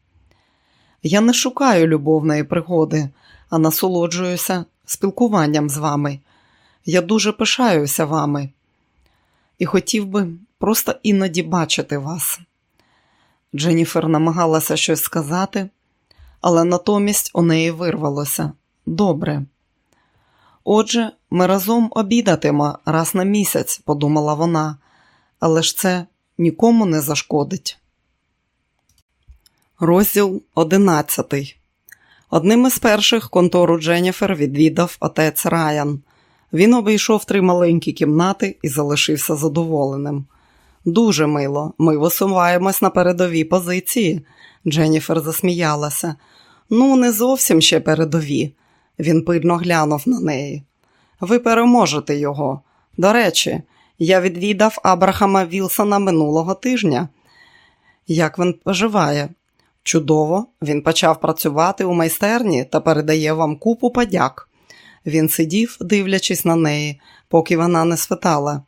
Я не шукаю любовної пригоди, а насолоджуюся спілкуванням з вами. Я дуже пишаюся вами і хотів би просто іноді бачити вас. Дженніфер намагалася щось сказати, але натомість у неї вирвалося добре. Отже, ми разом обідатимо раз на місяць, подумала вона, але ж це нікому не зашкодить. Розділ одинадцятий. Одним із перших контору Дженніфер відвідав отець Райан. Він обійшов три маленькі кімнати і залишився задоволеним. Дуже мило, ми висуваємось на передові позиції. Дженніфер засміялася. Ну, не зовсім ще передові. Він пильно глянув на неї. Ви переможете його. До речі, я відвідав Абрахама Вілсона минулого тижня. Як він поживає? Чудово, він почав працювати у майстерні та передає вам купу подяк. Він сидів, дивлячись на неї, поки вона не спитала.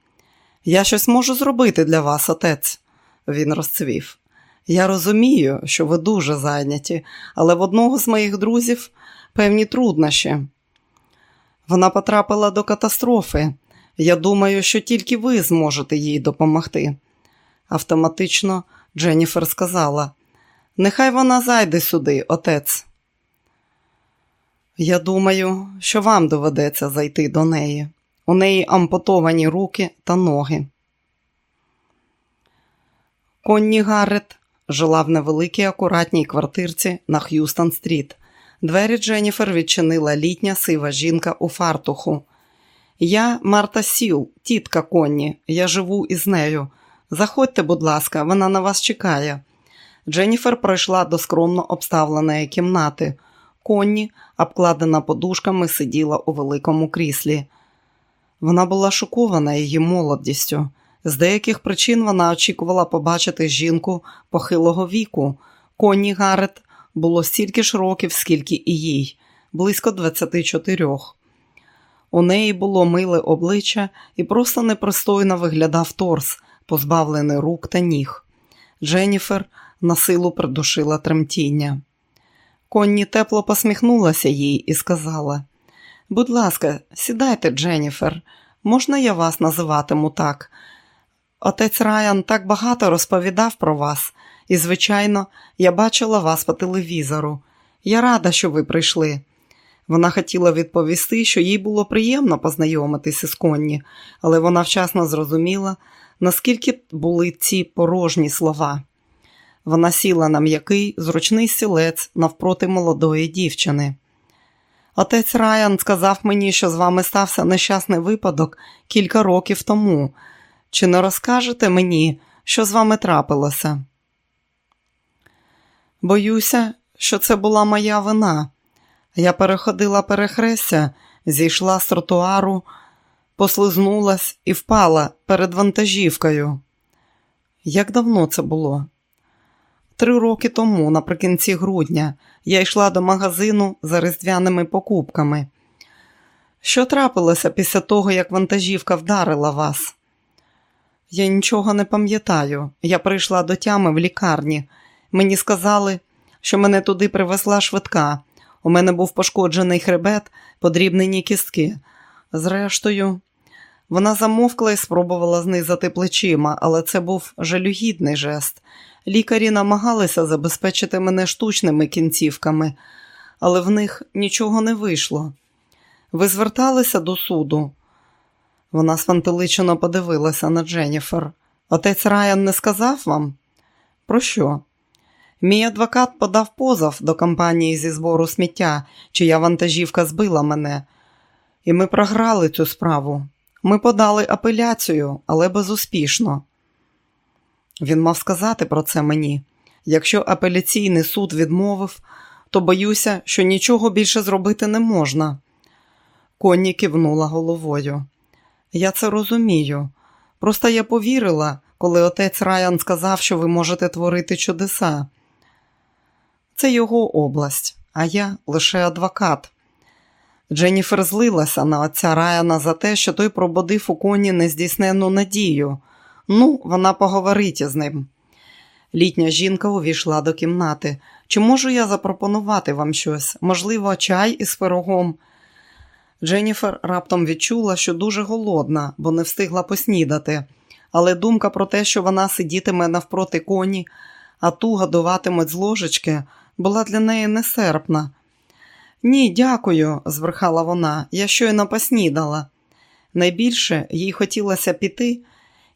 Я щось можу зробити для вас, отець. Він розцвів. Я розумію, що ви дуже зайняті, але в одного з моїх друзів певні труднощі. Вона потрапила до катастрофи. Я думаю, що тільки ви зможете їй допомогти. Автоматично Дженніфер сказала: Нехай вона зайде сюди, отець. Я думаю, що вам доведеться зайти до неї. У неї ампутовані руки та ноги. Конні Гаррет жила в невеликій акуратній квартирці на Х'юстон Стріт. Двері Дженніфер відчинила літня сива жінка у фартуху. Я Марта Сіл, тітка Конні. Я живу із нею. Заходьте, будь ласка, вона на вас чекає. Дженніфер пройшла до скромно обставленої кімнати. Конні, обкладена подушками, сиділа у великому кріслі. Вона була шокована її молодістю. З деяких причин вона очікувала побачити жінку похилого віку. Конні Гарет було стільки ж років, скільки і їй, близько 24. У неї було миле обличчя і просто непристойно виглядав торс, позбавлений рук та ніг. Дженніфер на силу придушила тремтіння. Конні тепло посміхнулася їй і сказала: Будь ласка, сідайте, Дженніфер, можна я вас називатиму так? Отець Райан так багато розповідав про вас, і, звичайно, я бачила вас по телевізору. Я рада, що ви прийшли. Вона хотіла відповісти, що їй було приємно познайомитися з Конні, але вона вчасно зрозуміла, наскільки були ці порожні слова. Вона сіла на м'який, зручний стілець навпроти молодої дівчини. Отець Райан сказав мені, що з вами стався нещасний випадок кілька років тому. Чи не розкажете мені, що з вами трапилося? Боюся, що це була моя вина. Я переходила перехрестя, зійшла з тротуару, послизнулась і впала перед вантажівкою. Як давно це було? Три роки тому, наприкінці грудня, я йшла до магазину за різдвяними покупками. Що трапилося після того, як вантажівка вдарила вас? Я нічого не пам'ятаю. Я прийшла до тями в лікарні. Мені сказали, що мене туди привезла швидка. У мене був пошкоджений хребет, подрібнені кістки. Зрештою, вона замовкла і спробувала знизати плечима, але це був жалюгідний жест. Лікарі намагалися забезпечити мене штучними кінцівками, але в них нічого не вийшло. Ви зверталися до суду? Вона свантеличено подивилася на Дженніфер. Отець Райан не сказав вам? Про що? Мій адвокат подав позов до компанії зі збору сміття, чия вантажівка збила мене, і ми програли цю справу. Ми подали апеляцію, але безуспішно. Він мав сказати про це мені. Якщо апеляційний суд відмовив, то боюся, що нічого більше зробити не можна. Конні кивнула головою. Я це розумію. Просто я повірила, коли отець Райан сказав, що ви можете творити чудеса. Це його область, а я лише адвокат. Дженніфер злилася на отця Райана за те, що той пробудив у коні нездійсненну надію. Ну, вона поговорить із ним. Літня жінка увійшла до кімнати. Чи можу я запропонувати вам щось? Можливо, чай із пирогом? Дженніфер раптом відчула, що дуже голодна, бо не встигла поснідати, але думка про те, що вона сидітиме навпроти коні, а ту годуватимуть з ложечки, була для неї несерпна. Ні, дякую, збрехала вона, я щойно поснідала. Найбільше їй хотілося піти,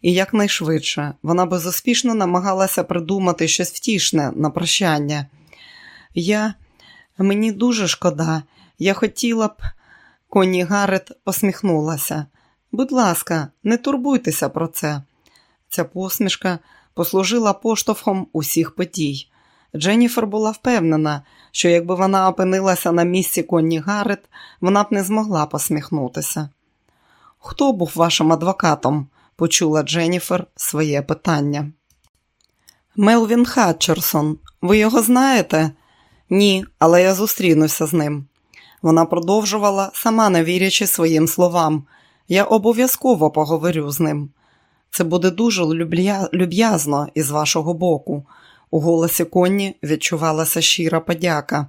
і якнайшвидше вона безуспішно намагалася придумати щось втішне на прощання. Я, мені дуже шкода, я хотіла б. Коні Гарет посміхнулася. Будь ласка, не турбуйтеся про це. Ця посмішка послужила поштовхом усіх подій. Дженніфер була впевнена, що якби вона опинилася на місці Конні Гарет, вона б не змогла посміхнутися. Хто був вашим адвокатом? Почула Дженніфер своє питання. Мелвін Хатчерсон. Ви його знаєте? Ні, але я зустрінуся з ним. Вона продовжувала, сама не вірячи своїм словам. Я обов'язково поговорю з ним. Це буде дуже люб'язно із вашого боку. У голосі Конні відчувалася щира подяка.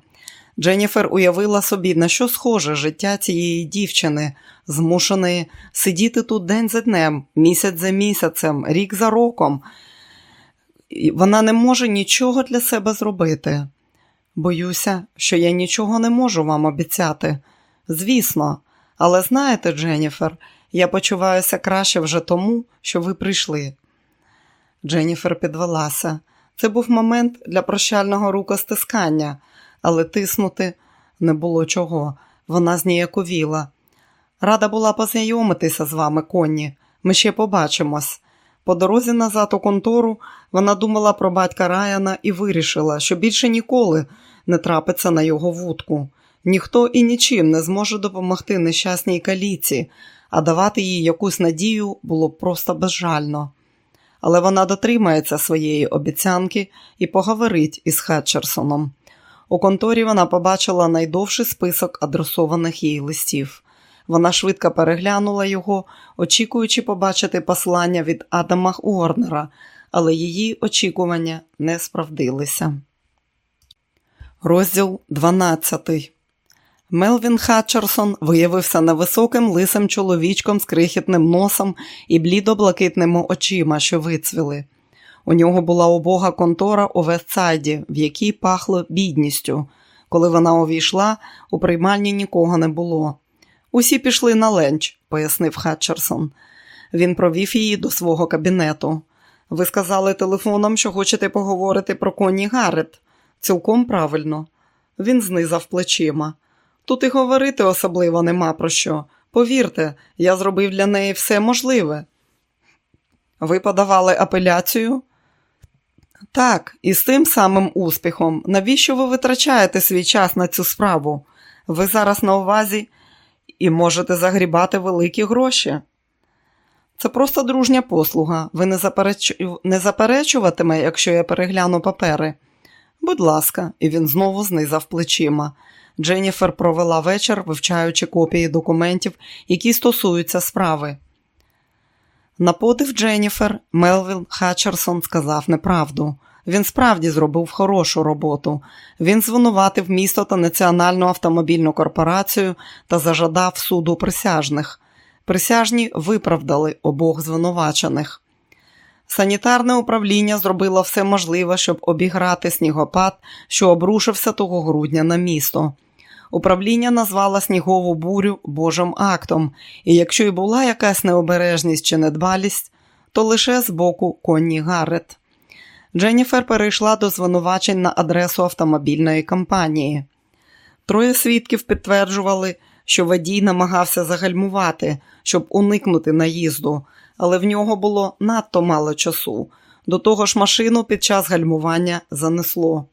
Дженніфер уявила собі, на що схоже життя цієї дівчини, змушеної сидіти тут день за днем, місяць за місяцем, рік за роком. Вона не може нічого для себе зробити. Боюся, що я нічого не можу вам обіцяти. Звісно, але знаєте, Дженніфер, я почуваюся краще вже тому, що ви прийшли. Дженніфер підвелася. Це був момент для прощального рукостискання, але тиснути не було чого. Вона зніяковіла. Рада була познайомитися з вами, Конні. Ми ще побачимось. По дорозі назад у контору вона думала про батька Раяна і вирішила, що більше ніколи не трапиться на його вудку. Ніхто і нічим не зможе допомогти нещасній каліці, а давати їй якусь надію було просто безжально. Але вона дотримається своєї обіцянки і поговорить із Хетчерсоном. У конторі вона побачила найдовший список адресованих їй листів. Вона швидко переглянула його, очікуючи побачити послання від Адама Уорнера, але її очікування не справдилися. Розділ 12 Мелвін Хатчерсон виявився невисоким лисим чоловічком з крихітним носом і блідо-блакитними очима, що вицвіли. У нього була убога контора у Вестсайді, в якій пахло бідністю. Коли вона увійшла, у приймальні нікого не було. Усі пішли на ленч, пояснив Хатчерсон. Він провів її до свого кабінету. Ви сказали телефоном, що хочете поговорити про коні Гаррет. Цілком правильно. Він знизав плечима. Тут і говорити особливо нема про що. Повірте, я зробив для неї все можливе. Ви подавали апеляцію? Так, і з тим самим успіхом. Навіщо ви витрачаєте свій час на цю справу? Ви зараз на увазі і можете загрібати великі гроші. Це просто дружня послуга. Ви не, запереч... не заперечуватиме, якщо я перегляну папери. Будь ласка, і він знову знизав плечима. Дженніфер провела вечір, вивчаючи копії документів, які стосуються справи. На подив Дженніфер Мелвін Хатчерсон сказав неправду. Він справді зробив хорошу роботу. Він звинуватив місто та Національну автомобільну корпорацію та зажадав суду присяжних. Присяжні виправдали обох звинувачених. Санітарне управління зробило все можливе, щоб обіграти снігопад, що обрушився того грудня на місто. Управління назвало снігову бурю Божим актом, і якщо й була якась необережність чи недбалість, то лише з боку Конні Гаррет. Дженніфер перейшла до звинувачень на адресу автомобільної компанії. Троє свідків підтверджували, що водій намагався загальмувати, щоб уникнути наїзду, але в нього було надто мало часу. До того ж, машину під час гальмування занесло.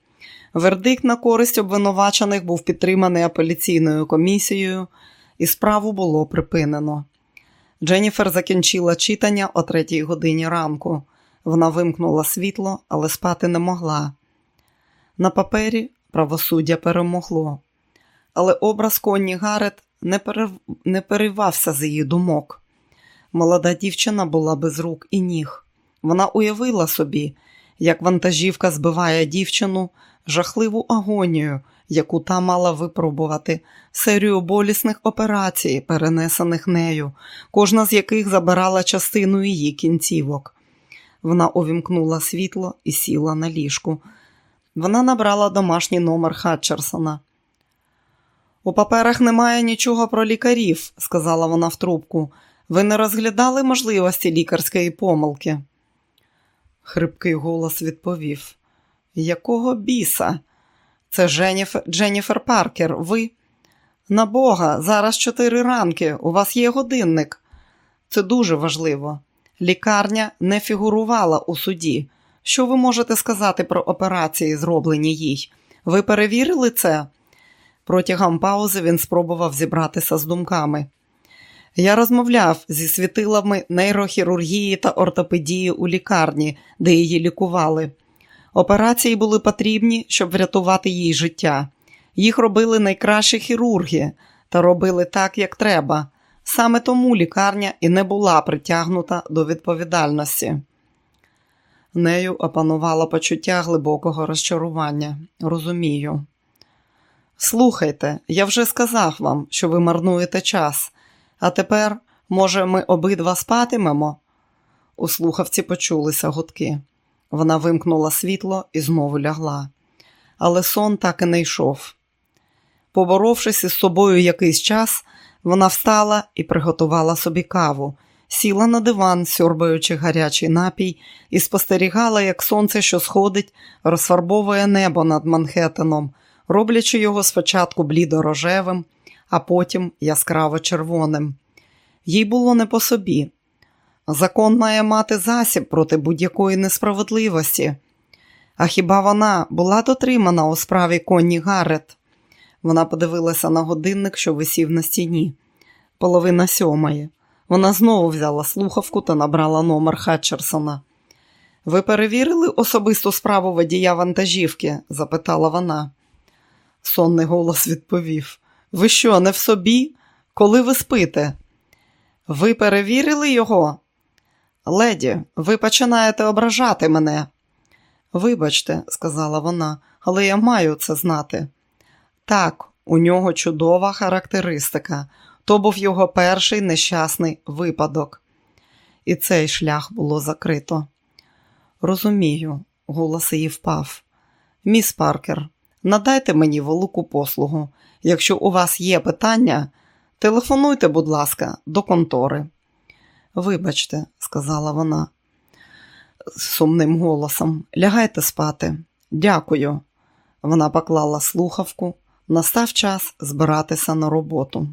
Вердикт на користь обвинувачених був підтриманий апеляційною комісією, і справу було припинено. Дженніфер закінчила читання о третій годині ранку. Вона вимкнула світло, але спати не могла. На папері правосуддя перемогло, але образ Конні Гарет не, перев... не переривався з її думок. Молода дівчина була без рук і ніг. Вона уявила собі, як вантажівка збиває дівчину жахливу агонію, яку та мала випробувати, серію болісних операцій, перенесених нею, кожна з яких забирала частину її кінцівок. Вона увімкнула світло і сіла на ліжку. Вона набрала домашній номер Хатчерсона. У паперах немає нічого про лікарів, сказала вона в трубку. Ви не розглядали можливості лікарської помилки? Хрипкий голос відповів. Якого біса? Це Дженніфер, Дженніфер Паркер, ви? На Бога, зараз чотири ранки, у вас є годинник. Це дуже важливо. Лікарня не фігурувала у суді. Що ви можете сказати про операції, зроблені їй? Ви перевірили це? Протягом паузи він спробував зібратися з думками. Я розмовляв зі світилами нейрохірургії та ортопедії у лікарні, де її лікували. Операції були потрібні, щоб врятувати їй життя. Їх робили найкращі хірурги та робили так, як треба. Саме тому лікарня і не була притягнута до відповідальності. Нею опанувало почуття глибокого розчарування. Розумію. Слухайте, я вже сказав вам, що ви марнуєте час, а тепер, може, ми обидва спатимемо? У слухавці почулися гудки. Вона вимкнула світло і знову лягла. Але сон так і не йшов. Поборовшись із собою якийсь час, вона встала і приготувала собі каву, сіла на диван, сьорбаючи гарячий напій, і спостерігала, як сонце, що сходить, розфарбовує небо над Манхеттеном, роблячи його спочатку блідо-рожевим, а потім яскраво червоним. Їй було не по собі. Закон має мати засіб проти будь-якої несправедливості. А хіба вона була дотримана у справі Конні Гаррет? Вона подивилася на годинник, що висів на стіні. Половина сьомої. Вона знову взяла слухавку та набрала номер Хатчерсона. Ви перевірили особисту справу водія вантажівки? запитала вона. Сонний голос відповів: Ви що, не в собі? коли ви спите. Ви перевірили його? Леді, ви починаєте ображати мене. Вибачте, сказала вона, але я маю це знати. Так, у нього чудова характеристика. То був його перший нещасний випадок. І цей шлях було закрито. Розумію, голос її впав. Міс Паркер, надайте мені велику послугу. Якщо у вас є питання, телефонуйте, будь ласка, до контори. Вибачте, сказала вона сумним голосом, лягайте спати. Дякую. Вона поклала слухавку. Настав час збиратися на роботу.